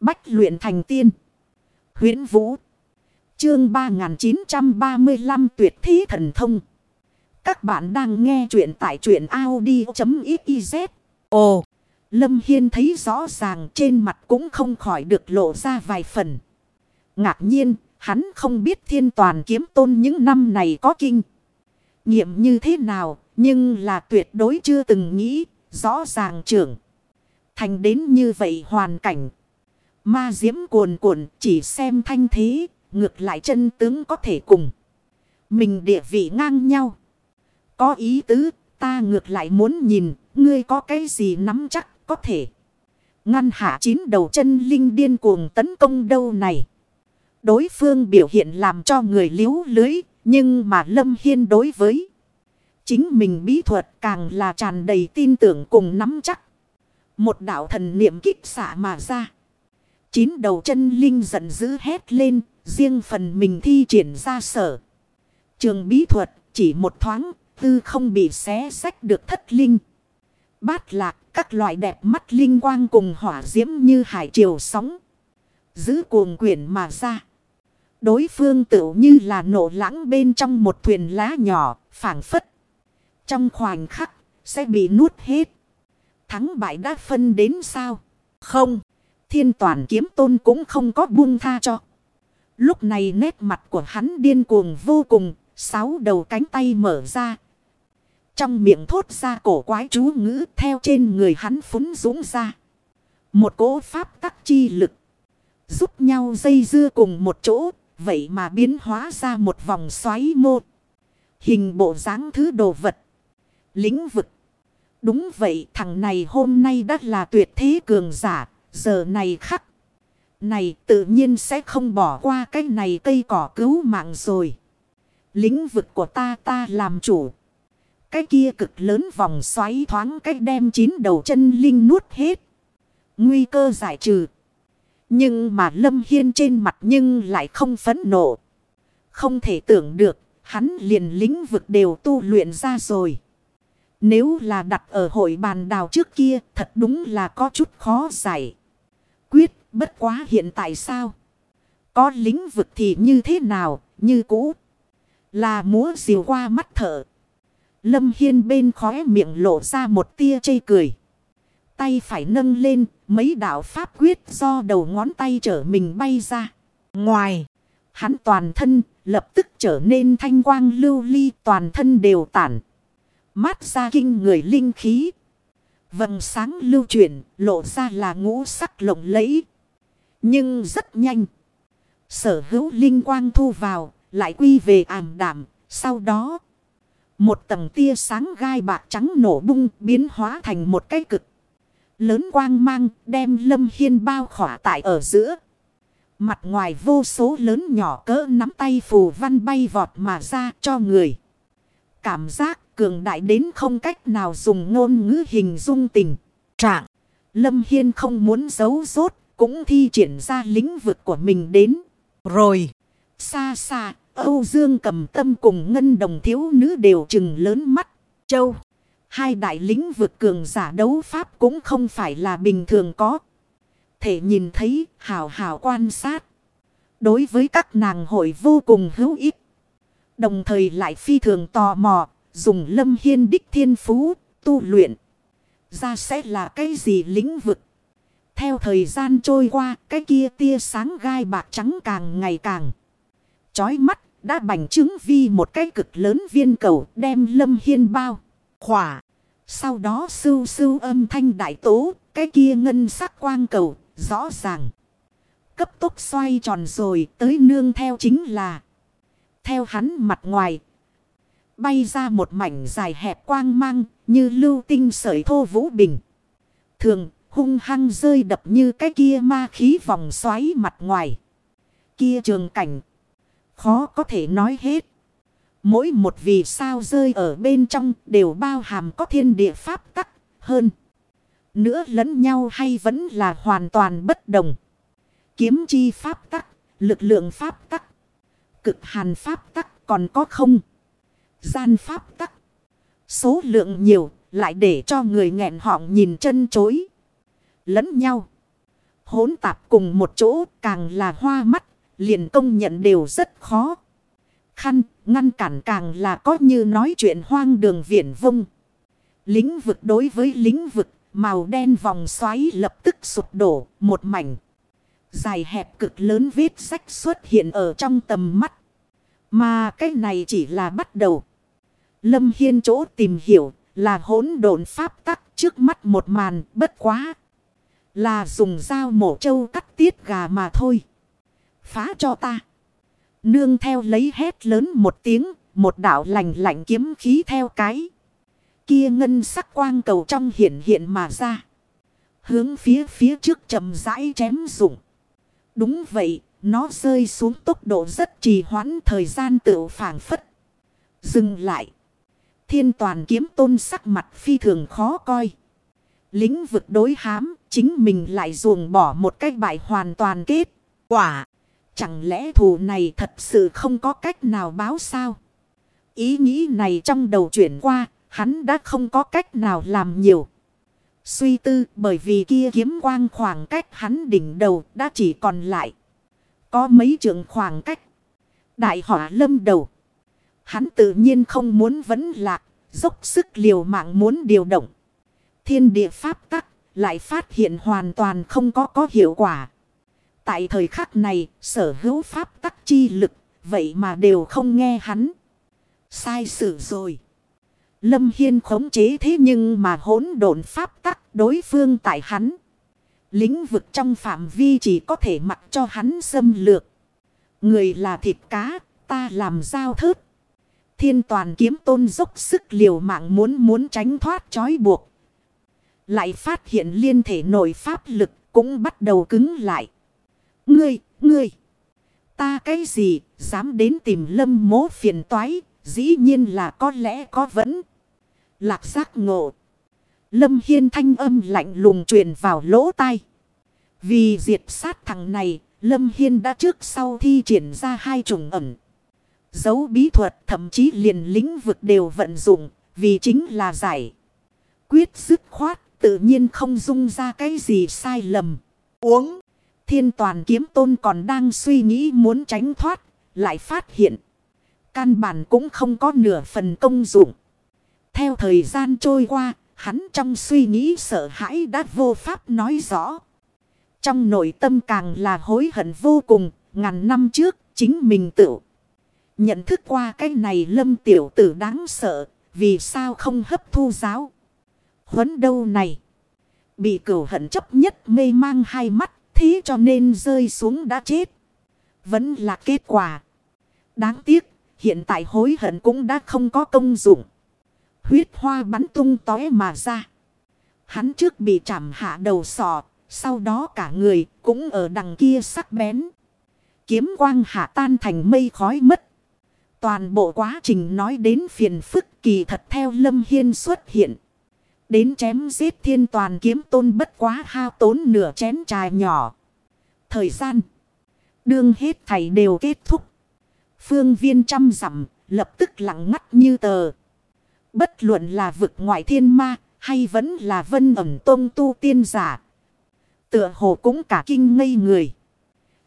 Bách luyện thành tiên. huyễn Vũ. Chương 3935 tuyệt thí thần thông. Các bạn đang nghe truyện tại truyện Audi.xyz. Ồ! Lâm Hiên thấy rõ ràng trên mặt cũng không khỏi được lộ ra vài phần. Ngạc nhiên, hắn không biết thiên toàn kiếm tôn những năm này có kinh. Nghiệm như thế nào, nhưng là tuyệt đối chưa từng nghĩ, rõ ràng trưởng. Thành đến như vậy hoàn cảnh. Ma diễm cuồn cuộn chỉ xem thanh thế, ngược lại chân tướng có thể cùng. Mình địa vị ngang nhau. Có ý tứ, ta ngược lại muốn nhìn, ngươi có cái gì nắm chắc có thể. Ngăn hạ chín đầu chân linh điên cuồng tấn công đâu này. Đối phương biểu hiện làm cho người liếu lưới, nhưng mà Lâm Hiên đối với chính mình bí thuật càng là tràn đầy tin tưởng cùng nắm chắc. Một đạo thần niệm kích xạ mà ra. Chín đầu chân linh giận dữ hét lên, riêng phần mình thi triển ra sở. Trường bí thuật chỉ một thoáng, tư không bị xé sách được thất linh. Bát lạc, các loại đẹp mắt linh quang cùng hỏa diễm như hải triều sóng. Giữ cuồng quyển mà ra. Đối phương tự như là nổ lãng bên trong một thuyền lá nhỏ, phảng phất. Trong khoảnh khắc, sẽ bị nuốt hết. Thắng bại đã phân đến sao? Không, thiên toàn kiếm tôn cũng không có buông tha cho. Lúc này nét mặt của hắn điên cuồng vô cùng, sáu đầu cánh tay mở ra. Trong miệng thốt ra cổ quái chú ngữ theo trên người hắn phúng dũng ra. Một cỗ pháp tắc chi lực. Giúp nhau dây dưa cùng một chỗ, vậy mà biến hóa ra một vòng xoáy mô. Hình bộ dáng thứ đồ vật. Lĩnh vực. Đúng vậy thằng này hôm nay đã là tuyệt thế cường giả. Giờ này khắc. Này tự nhiên sẽ không bỏ qua cái này cây cỏ cứu mạng rồi. Lĩnh vực của ta ta làm chủ. Cái kia cực lớn vòng xoáy thoáng cách đem chín đầu chân linh nuốt hết. Nguy cơ giải trừ. Nhưng mà Lâm Hiên trên mặt nhưng lại không phấn nộ. Không thể tưởng được, hắn liền lĩnh vực đều tu luyện ra rồi. Nếu là đặt ở hội bàn đào trước kia, thật đúng là có chút khó giải. Quyết, bất quá hiện tại sao? Có lĩnh vực thì như thế nào, như cũ. Là múa diều qua mắt thở. Lâm Hiên bên khóe miệng lộ ra một tia chê cười. Tay phải nâng lên, mấy đạo pháp quyết do đầu ngón tay trở mình bay ra. Ngoài, hắn toàn thân lập tức trở nên thanh quang lưu ly toàn thân đều tản. Mát ra kinh người linh khí. Vầng sáng lưu chuyển, lộ ra là ngũ sắc lộng lẫy. Nhưng rất nhanh. Sở hữu linh quang thu vào, lại quy về ảm đảm. Sau đó, một tầng tia sáng gai bạc trắng nổ bung, biến hóa thành một cái cực. Lớn quang mang đem lâm hiên bao khỏa tại ở giữa. Mặt ngoài vô số lớn nhỏ cỡ nắm tay phù văn bay vọt mà ra cho người. Cảm giác cường đại đến không cách nào dùng ngôn ngữ hình dung tình. Trạng. Lâm Hiên không muốn giấu rốt. Cũng thi triển ra lĩnh vực của mình đến. Rồi. Xa xa. Âu Dương cầm tâm cùng ngân đồng thiếu nữ đều chừng lớn mắt. Châu. Hai đại lĩnh vực cường giả đấu pháp cũng không phải là bình thường có. Thể nhìn thấy, hào hào quan sát. Đối với các nàng hội vô cùng hữu ích. Đồng thời lại phi thường tò mò. Dùng lâm hiên đích thiên phú, tu luyện. Ra sẽ là cái gì lĩnh vực. Theo thời gian trôi qua, cái kia tia sáng gai bạc trắng càng ngày càng. Chói mắt, đã bành trứng vi một cái cực lớn viên cầu đem lâm hiên bao. Khỏa. Sau đó sưu sưu âm thanh đại tố. Cái kia ngân sắc quang cầu. Rõ ràng. Cấp tốc xoay tròn rồi tới nương theo chính là. Theo hắn mặt ngoài. Bay ra một mảnh dài hẹp quang mang. Như lưu tinh sợi thô vũ bình. Thường hung hăng rơi đập như cái kia ma khí vòng xoáy mặt ngoài. Kia trường cảnh Khó có thể nói hết. Mỗi một vì sao rơi ở bên trong đều bao hàm có thiên địa pháp tắc hơn. Nữa lẫn nhau hay vẫn là hoàn toàn bất đồng. Kiếm chi pháp tắc, lực lượng pháp tắc, cực hàn pháp tắc còn có không? Gian pháp tắc. Số lượng nhiều lại để cho người nghẹn họng nhìn chân chối. Lẫn nhau. hỗn tạp cùng một chỗ càng là hoa mắt, liền công nhận đều rất khó. Khăn, ngăn cản càng là có như nói chuyện hoang đường viển vông. lính vực đối với lính vực, màu đen vòng xoáy lập tức sụp đổ, một mảnh. Dài hẹp cực lớn vết sách xuất hiện ở trong tầm mắt. Mà cái này chỉ là bắt đầu. Lâm Hiên chỗ tìm hiểu là hỗn độn pháp tắc trước mắt một màn, bất quá. Là dùng dao mổ trâu cắt tiết gà mà thôi. Phá cho ta. Nương theo lấy hét lớn một tiếng. Một đảo lành lạnh kiếm khí theo cái. Kia ngân sắc quang cầu trong hiện hiện mà ra. Hướng phía phía trước chậm rãi chém rụng. Đúng vậy. Nó rơi xuống tốc độ rất trì hoãn, thời gian tự phản phất. Dừng lại. Thiên toàn kiếm tôn sắc mặt phi thường khó coi. Lĩnh vực đối hám, chính mình lại ruồng bỏ một cách bại hoàn toàn kết. Quả, chẳng lẽ thù này thật sự không có cách nào báo sao? Ý nghĩ này trong đầu chuyển qua, hắn đã không có cách nào làm nhiều. Suy tư bởi vì kia kiếm quang khoảng cách hắn đỉnh đầu đã chỉ còn lại. Có mấy trường khoảng cách. Đại họa lâm đầu. Hắn tự nhiên không muốn vấn lạc, dốc sức liều mạng muốn điều động. Thiên địa pháp tắc, lại phát hiện hoàn toàn không có có hiệu quả. Tại thời khắc này, sở hữu pháp tắc chi lực, vậy mà đều không nghe hắn. Sai sự rồi. Lâm Hiên khống chế thế nhưng mà hỗn độn pháp tắc đối phương tại hắn. Lĩnh vực trong phạm vi chỉ có thể mặc cho hắn xâm lược. Người là thịt cá, ta làm giao thớt. Thiên toàn kiếm tôn dốc sức liều mạng muốn muốn tránh thoát trói buộc. Lại phát hiện liên thể nội pháp lực cũng bắt đầu cứng lại. Ngươi, ngươi, ta cái gì, dám đến tìm lâm mố phiền toái, dĩ nhiên là có lẽ có vẫn. Lạc giác ngộ. Lâm Hiên thanh âm lạnh lùng truyền vào lỗ tai. Vì diệt sát thằng này, Lâm Hiên đã trước sau thi triển ra hai trùng ẩn. Dấu bí thuật thậm chí liền lĩnh vực đều vận dụng, vì chính là giải. Quyết dứt khoát, tự nhiên không dung ra cái gì sai lầm. Uống, thiên toàn kiếm tôn còn đang suy nghĩ muốn tránh thoát, lại phát hiện. Căn bản cũng không có nửa phần công dụng. Theo thời gian trôi qua, hắn trong suy nghĩ sợ hãi đã vô pháp nói rõ. Trong nội tâm càng là hối hận vô cùng, ngàn năm trước chính mình tự. Nhận thức qua cái này lâm tiểu tử đáng sợ, vì sao không hấp thu giáo. Huấn đâu này. Bị cửu hận chấp nhất mê mang hai mắt, thế cho nên rơi xuống đã chết. Vẫn là kết quả. Đáng tiếc, hiện tại hối hận cũng đã không có công dụng. Huyết hoa bắn tung tóe mà ra. Hắn trước bị chạm hạ đầu sọ, sau đó cả người cũng ở đằng kia sắc bén. Kiếm quang hạ tan thành mây khói mất. Toàn bộ quá trình nói đến phiền phức kỳ thật theo Lâm Hiên xuất hiện. Đến chém giết thiên toàn kiếm tôn bất quá hao tốn nửa chén trà nhỏ. Thời gian. Đương hết thầy đều kết thúc. Phương viên trăm dặm, lập tức lặng ngắt như tờ. Bất luận là vực ngoại thiên ma, hay vẫn là vân ẩm tôn tu tiên giả. Tựa hồ cũng cả kinh ngây người.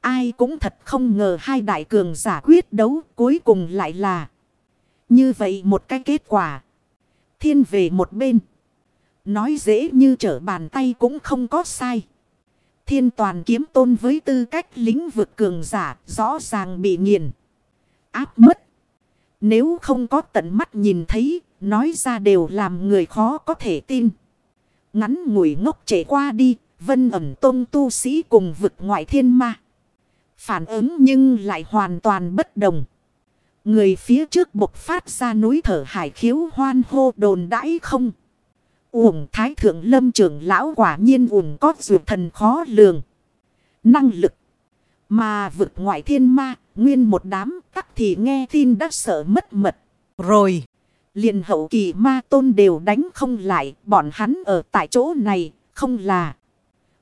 Ai cũng thật không ngờ hai đại cường giả quyết đấu cuối cùng lại là. Như vậy một cái kết quả. Thiên về một bên. Nói dễ như trở bàn tay cũng không có sai. Thiên toàn kiếm tôn với tư cách lĩnh vực cường giả rõ ràng bị nghiền. Áp mất. Nếu không có tận mắt nhìn thấy, nói ra đều làm người khó có thể tin. Ngắn ngủi ngốc trẻ qua đi, vân ẩm tôn tu sĩ cùng vực ngoại thiên ma. Phản ứng nhưng lại hoàn toàn bất đồng. Người phía trước bộc phát ra núi thở hải khiếu hoan hô đồn đãi không. Uổng thái thượng lâm trưởng lão quả nhiên uổng có dược thần khó lường. Năng lực. Mà vực ngoại thiên ma, nguyên một đám tắc thì nghe tin đã sợ mất mật. Rồi, liền hậu kỳ ma tôn đều đánh không lại, bọn hắn ở tại chỗ này, không là.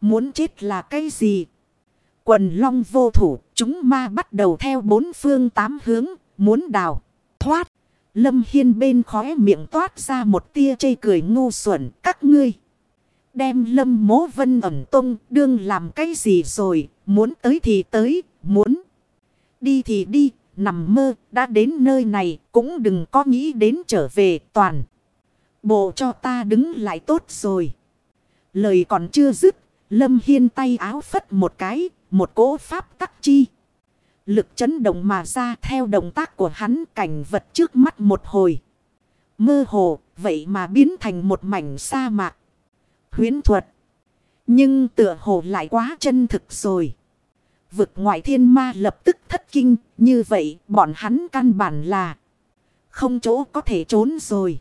Muốn chết là cái gì? Quần long vô thủ, chúng ma bắt đầu theo bốn phương tám hướng, muốn đào, thoát. Lâm Hiên bên khóe miệng toát ra một tia chây cười ngu xuẩn các ngươi. Đem lâm mố vân ẩn tung đương làm cái gì rồi, muốn tới thì tới, muốn đi thì đi, nằm mơ, đã đến nơi này, cũng đừng có nghĩ đến trở về toàn. Bộ cho ta đứng lại tốt rồi. Lời còn chưa dứt, Lâm Hiên tay áo phất một cái, một cỗ pháp tắc chi. Lực chấn động mà ra theo động tác của hắn cảnh vật trước mắt một hồi. Mơ hồ, vậy mà biến thành một mảnh sa mạc. Huyến thuật. Nhưng tựa hồ lại quá chân thực rồi. Vực ngoại thiên ma lập tức thất kinh. Như vậy bọn hắn căn bản là không chỗ có thể trốn rồi.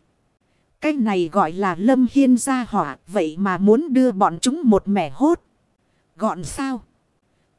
Cái này gọi là lâm hiên gia hỏa. Vậy mà muốn đưa bọn chúng một mẻ hốt. Gọn sao?